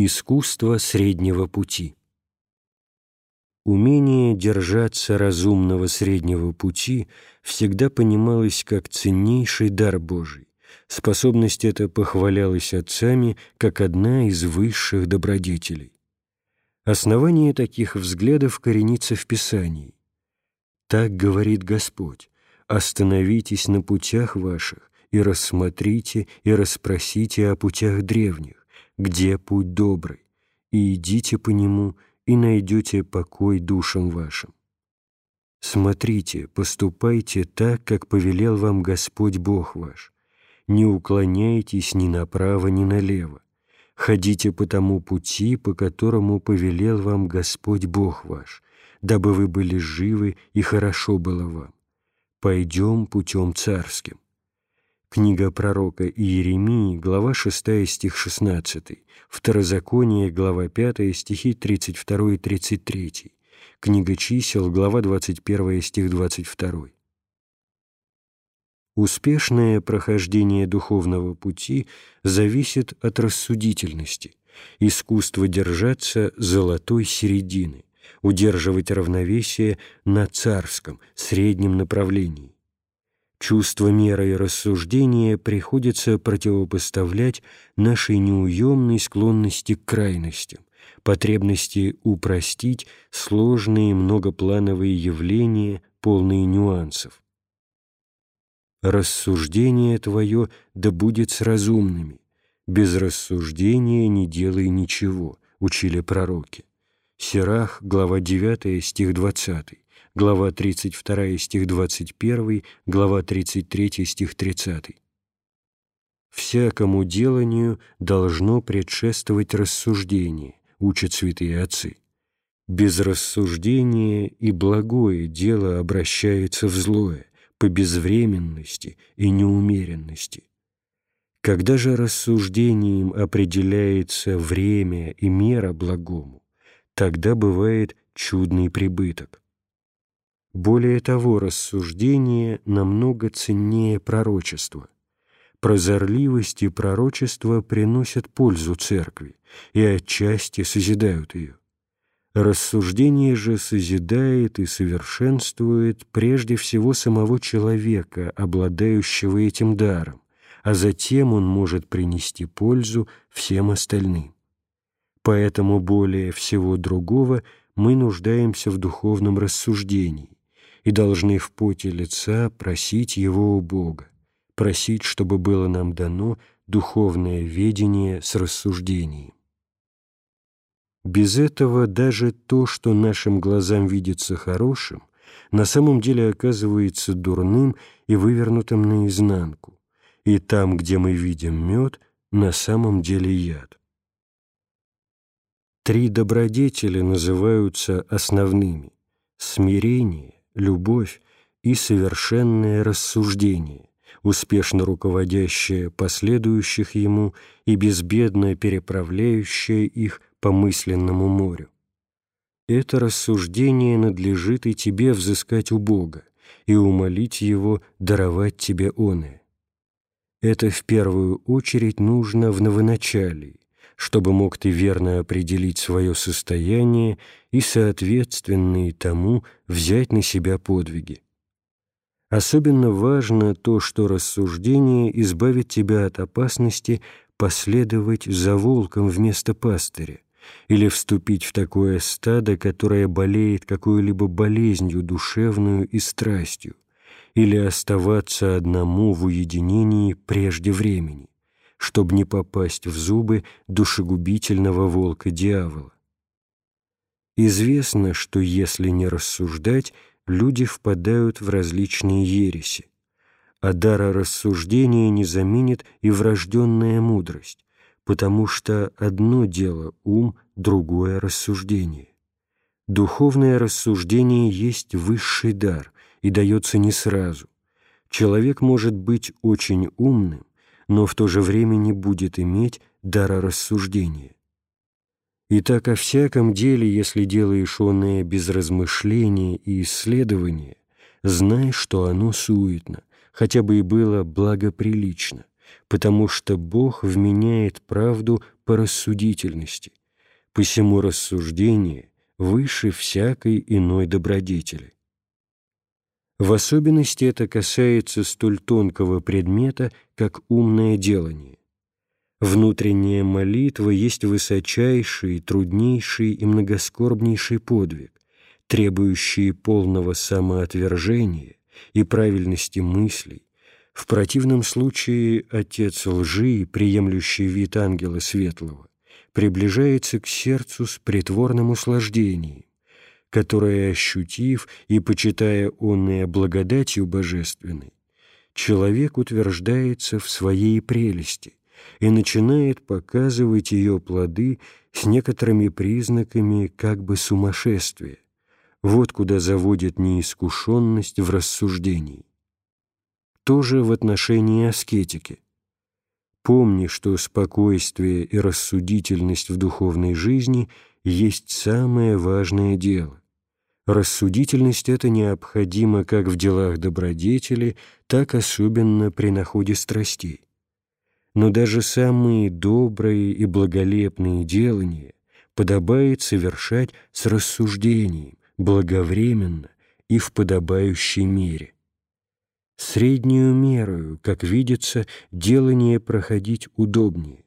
Искусство среднего пути Умение держаться разумного среднего пути всегда понималось как ценнейший дар Божий. Способность эта похвалялась отцами как одна из высших добродетелей. Основание таких взглядов коренится в Писании. «Так говорит Господь, остановитесь на путях ваших и рассмотрите и расспросите о путях древних, где путь добрый, и идите по нему, и найдете покой душам вашим. Смотрите, поступайте так, как повелел вам Господь Бог ваш. Не уклоняйтесь ни направо, ни налево. Ходите по тому пути, по которому повелел вам Господь Бог ваш, дабы вы были живы и хорошо было вам. Пойдем путем царским. Книга пророка Иеремии, глава 6, стих 16, Второзаконие, глава 5, стихи 32 и 33, Книга чисел, глава 21, стих 22. Успешное прохождение духовного пути зависит от рассудительности, искусства держаться золотой середины, удерживать равновесие на царском, среднем направлении Чувство меры и рассуждения приходится противопоставлять нашей неуемной склонности к крайностям, потребности упростить сложные многоплановые явления, полные нюансов. «Рассуждение твое да будет с разумными, без рассуждения не делай ничего», — учили пророки. Сирах, глава 9, стих 20 глава 32 стих 21, глава 33 стих 30. «Всякому деланию должно предшествовать рассуждение», учат святые отцы. «Без рассуждения и благое дело обращается в злое, по безвременности и неумеренности». Когда же рассуждением определяется время и мера благому, тогда бывает чудный прибыток. Более того, рассуждение намного ценнее пророчества. Прозорливость и пророчество приносят пользу церкви и отчасти созидают ее. Рассуждение же созидает и совершенствует прежде всего самого человека, обладающего этим даром, а затем он может принести пользу всем остальным. Поэтому более всего другого мы нуждаемся в духовном рассуждении, и должны в поте лица просить Его у Бога, просить, чтобы было нам дано духовное ведение с рассуждением. Без этого даже то, что нашим глазам видится хорошим, на самом деле оказывается дурным и вывернутым наизнанку, и там, где мы видим мед, на самом деле яд. Три добродетели называются основными – смирение, любовь и совершенное рассуждение, успешно руководящее последующих ему и безбедно переправляющее их по мысленному морю. Это рассуждение надлежит и тебе взыскать у Бога и умолить Его даровать тебе оное. Это в первую очередь нужно в новоначалии, чтобы мог ты верно определить свое состояние и, соответственные тому, взять на себя подвиги. Особенно важно то, что рассуждение избавит тебя от опасности последовать за волком вместо пастыря или вступить в такое стадо, которое болеет какой-либо болезнью душевную и страстью, или оставаться одному в уединении прежде времени чтобы не попасть в зубы душегубительного волка-дьявола. Известно, что если не рассуждать, люди впадают в различные ереси, а дара рассуждения не заменит и врожденная мудрость, потому что одно дело — ум, другое — рассуждение. Духовное рассуждение есть высший дар и дается не сразу. Человек может быть очень умным, но в то же время не будет иметь дара рассуждения. И так о всяком деле, если делаешь оное без размышления и исследования, знай, что оно суетно, хотя бы и было благоприлично, потому что Бог вменяет правду по рассудительности, посему рассуждение выше всякой иной добродетели. В особенности это касается столь тонкого предмета, как умное делание. Внутренняя молитва есть высочайший, труднейший и многоскорбнейший подвиг, требующий полного самоотвержения и правильности мыслей. В противном случае отец лжи, приемлющий вид ангела светлого, приближается к сердцу с притворным услаждением, которое, ощутив и почитая онное благодатью божественной, человек утверждается в своей прелести и начинает показывать ее плоды с некоторыми признаками как бы сумасшествия. Вот куда заводит неискушенность в рассуждении. Тоже в отношении аскетики. Помни, что спокойствие и рассудительность в духовной жизни есть самое важное дело. Рассудительность это необходимо как в делах добродетели, так особенно при находе страстей. Но даже самые добрые и благолепные делания подобает совершать с рассуждением, благовременно и в подобающей мере. Среднюю мерою, как видится, делание проходить удобнее,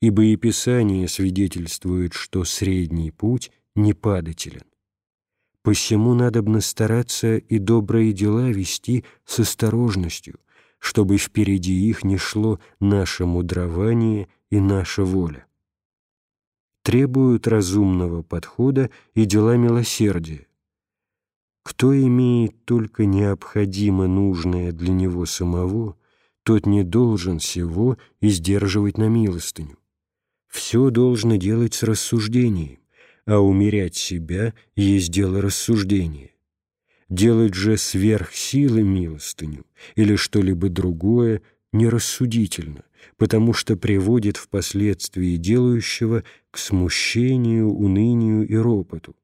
ибо и Писание свидетельствует, что средний путь непадателен. Посему надобно стараться и добрые дела вести с осторожностью, чтобы впереди их не шло наше мудрование и наша воля. Требуют разумного подхода и дела милосердия. Кто имеет только необходимо нужное для него самого, тот не должен всего издерживать на милостыню. Все должно делать с рассуждением, а умерять себя есть дело рассуждения. Делать же сверх силы милостыню или что-либо другое нерассудительно, потому что приводит впоследствии делающего к смущению, унынию и ропоту.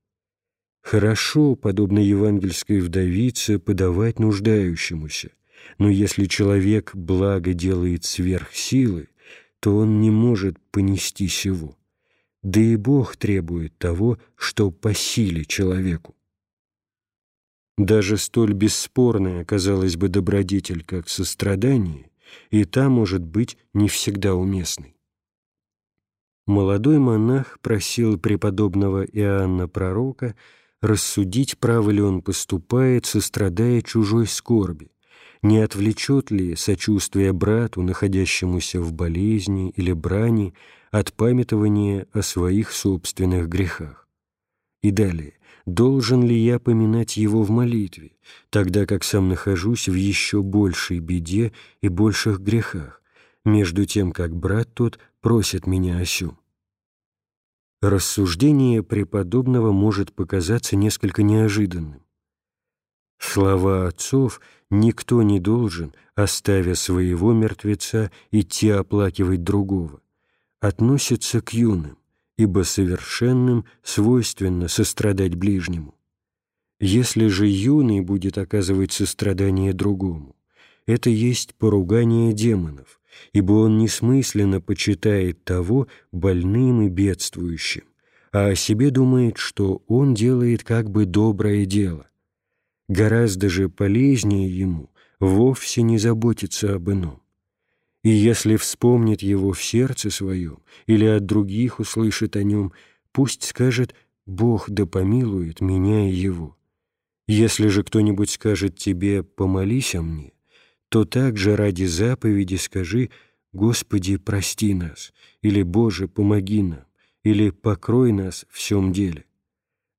Хорошо, подобно евангельской вдовице, подавать нуждающемуся, но если человек благо делает сверх силы, то он не может понести сего. Да и Бог требует того, что по силе человеку. Даже столь бесспорная, казалось бы, добродетель, как сострадание, и та может быть не всегда уместной. Молодой монах просил преподобного Иоанна Пророка рассудить, право ли он поступает, сострадая чужой скорби, не отвлечет ли сочувствие брату, находящемуся в болезни или брани, от памятования о своих собственных грехах. И далее, должен ли я поминать его в молитве, тогда как сам нахожусь в еще большей беде и больших грехах, между тем, как брат тот просит меня о сём. Рассуждение преподобного может показаться несколько неожиданным. Слова отцов никто не должен, оставя своего мертвеца, идти оплакивать другого, относятся к юным, ибо совершенным свойственно сострадать ближнему. Если же юный будет оказывать сострадание другому, это есть поругание демонов, ибо он несмысленно почитает того больным и бедствующим, а о себе думает, что он делает как бы доброе дело. Гораздо же полезнее ему вовсе не заботиться об ином. И если вспомнит его в сердце своем или от других услышит о нем, пусть скажет «Бог да помилует меня и его». Если же кто-нибудь скажет тебе «помолись о мне», то также ради заповеди скажи «Господи, прости нас» или «Боже, помоги нам» или «Покрой нас в всем деле».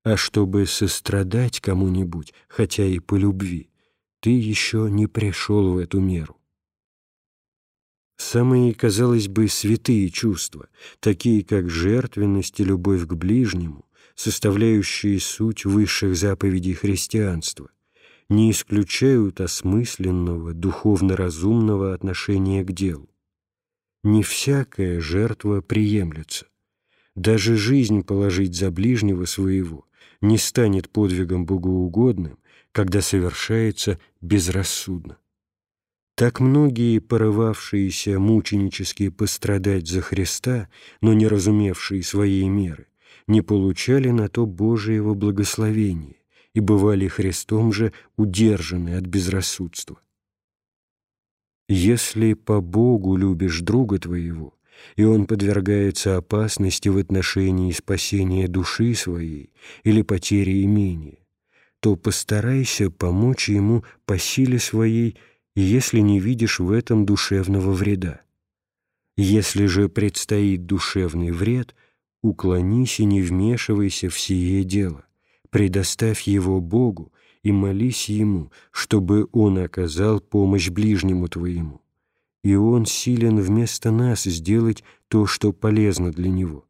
А чтобы сострадать кому-нибудь, хотя и по любви, ты еще не пришел в эту меру. Самые, казалось бы, святые чувства, такие как жертвенность и любовь к ближнему, составляющие суть высших заповедей христианства, не исключают осмысленного, духовно-разумного отношения к делу. Не всякая жертва приемлется. Даже жизнь положить за ближнего своего не станет подвигом богоугодным, когда совершается безрассудно. Так многие, порывавшиеся мученически пострадать за Христа, но не разумевшие своей меры, не получали на то Божиего благословения и бывали Христом же удержаны от безрассудства. Если по Богу любишь друга твоего, и он подвергается опасности в отношении спасения души своей или потери имения, то постарайся помочь ему по силе своей если не видишь в этом душевного вреда. Если же предстоит душевный вред, уклонись и не вмешивайся в сие дело, предоставь его Богу и молись Ему, чтобы Он оказал помощь ближнему твоему, и Он силен вместо нас сделать то, что полезно для Него.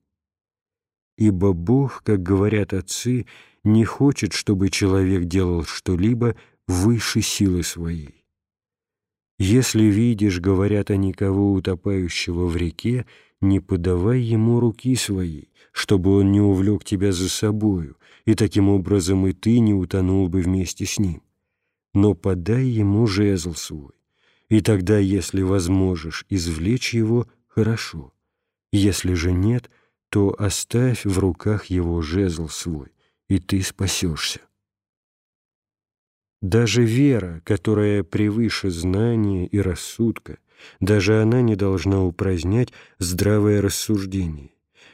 Ибо Бог, как говорят отцы, не хочет, чтобы человек делал что-либо выше силы своей. Если видишь, говорят они, кого утопающего в реке, не подавай ему руки своей, чтобы он не увлек тебя за собою, и таким образом и ты не утонул бы вместе с ним. Но подай ему жезл свой, и тогда, если возможешь извлечь его, хорошо. Если же нет, то оставь в руках его жезл свой, и ты спасешься. Даже вера, которая превыше знания и рассудка, даже она не должна упразднять здравое рассуждение.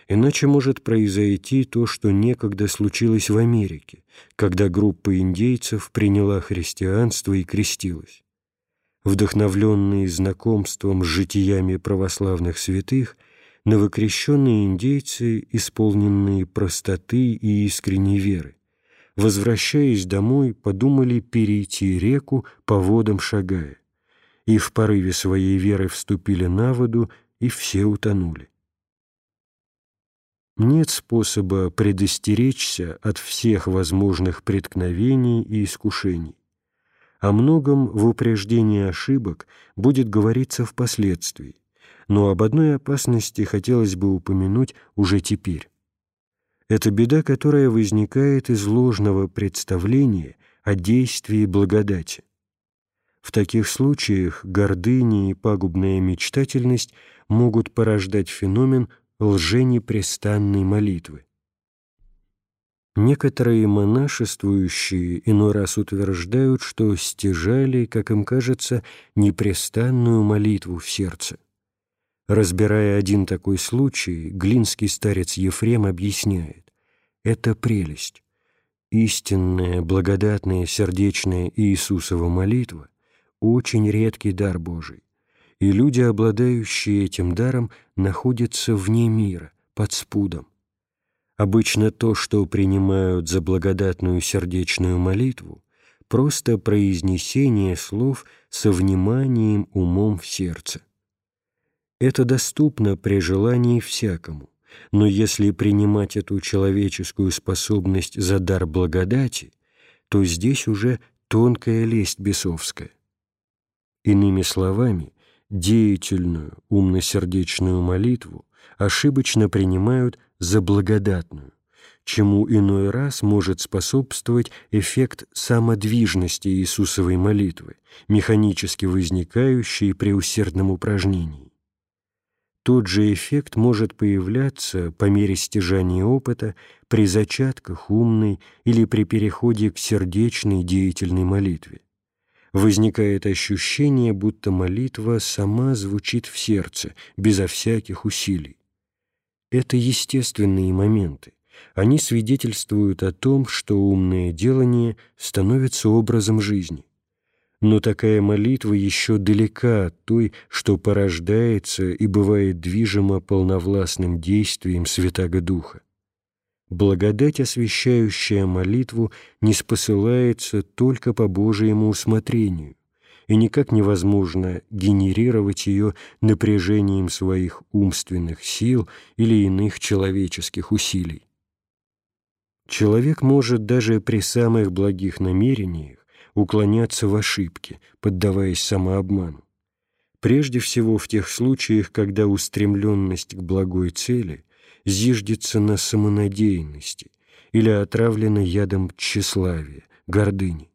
Иначе может произойти то, что некогда случилось в Америке, когда группа индейцев приняла христианство и крестилась. Вдохновленные знакомством с житиями православных святых, новокрещенные индейцы, исполненные простоты и искренней веры, возвращаясь домой, подумали перейти реку по водам шагая, и в порыве своей веры вступили на воду, и все утонули. Нет способа предостеречься от всех возможных преткновений и искушений. О многом в упреждении ошибок будет говориться впоследствии, но об одной опасности хотелось бы упомянуть уже теперь. Это беда, которая возникает из ложного представления о действии благодати. В таких случаях гордыня и пагубная мечтательность могут порождать феномен лженепрестанной молитвы. Некоторые монашествующие иной раз утверждают, что стяжали, как им кажется, непрестанную молитву в сердце. Разбирая один такой случай, глинский старец Ефрем объясняет. Это прелесть. Истинная, благодатная, сердечная Иисусова молитва – очень редкий дар Божий, и люди, обладающие этим даром, находятся вне мира, под спудом. Обычно то, что принимают за благодатную сердечную молитву, просто произнесение слов со вниманием умом в сердце. Это доступно при желании всякому, но если принимать эту человеческую способность за дар благодати, то здесь уже тонкая лесть бесовская. Иными словами, деятельную, умно-сердечную молитву ошибочно принимают за благодатную, чему иной раз может способствовать эффект самодвижности Иисусовой молитвы, механически возникающий при усердном упражнении. Тот же эффект может появляться по мере стяжания опыта при зачатках умной или при переходе к сердечной деятельной молитве. Возникает ощущение, будто молитва сама звучит в сердце, безо всяких усилий. Это естественные моменты. Они свидетельствуют о том, что умное делание становится образом жизни но такая молитва еще далека от той, что порождается и бывает движима полновластным действием Святаго Духа. Благодать, освящающая молитву, не спосылается только по Божьему усмотрению, и никак невозможно генерировать ее напряжением своих умственных сил или иных человеческих усилий. Человек может даже при самых благих намерениях уклоняться в ошибки, поддаваясь самообману. Прежде всего в тех случаях, когда устремленность к благой цели зиждется на самонадеянности или отравлена ядом тщеславия, гордыни.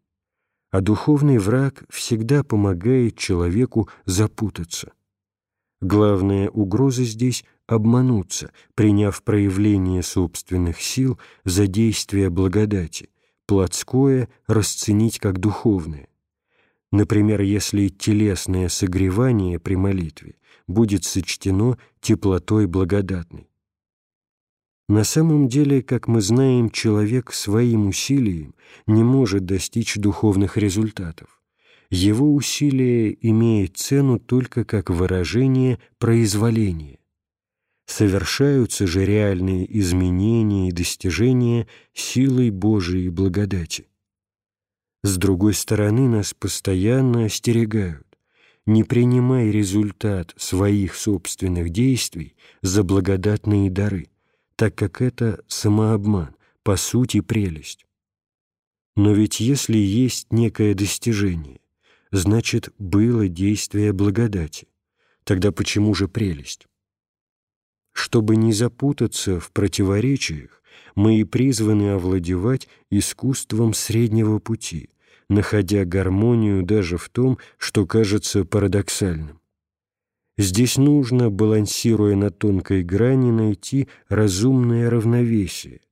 а духовный враг всегда помогает человеку запутаться. Главная угроза здесь – обмануться, приняв проявление собственных сил за действие благодати, плотское расценить как духовное. Например, если телесное согревание при молитве будет сочтено теплотой благодатной. На самом деле, как мы знаем, человек своим усилием не может достичь духовных результатов. Его усилие имеет цену только как выражение произволения. Совершаются же реальные изменения и достижения силой Божией благодати. С другой стороны, нас постоянно остерегают. Не принимай результат своих собственных действий за благодатные дары так как это самообман, по сути прелесть. Но ведь если есть некое достижение, значит, было действие благодати. Тогда почему же прелесть? Чтобы не запутаться в противоречиях, мы и призваны овладевать искусством среднего пути, находя гармонию даже в том, что кажется парадоксальным. Здесь нужно, балансируя на тонкой грани, найти разумное равновесие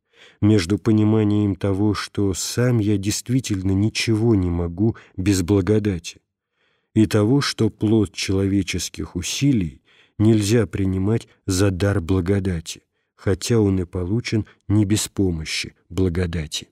между пониманием того, что сам я действительно ничего не могу без благодати, и того, что плод человеческих усилий нельзя принимать за дар благодати, хотя он и получен не без помощи благодати.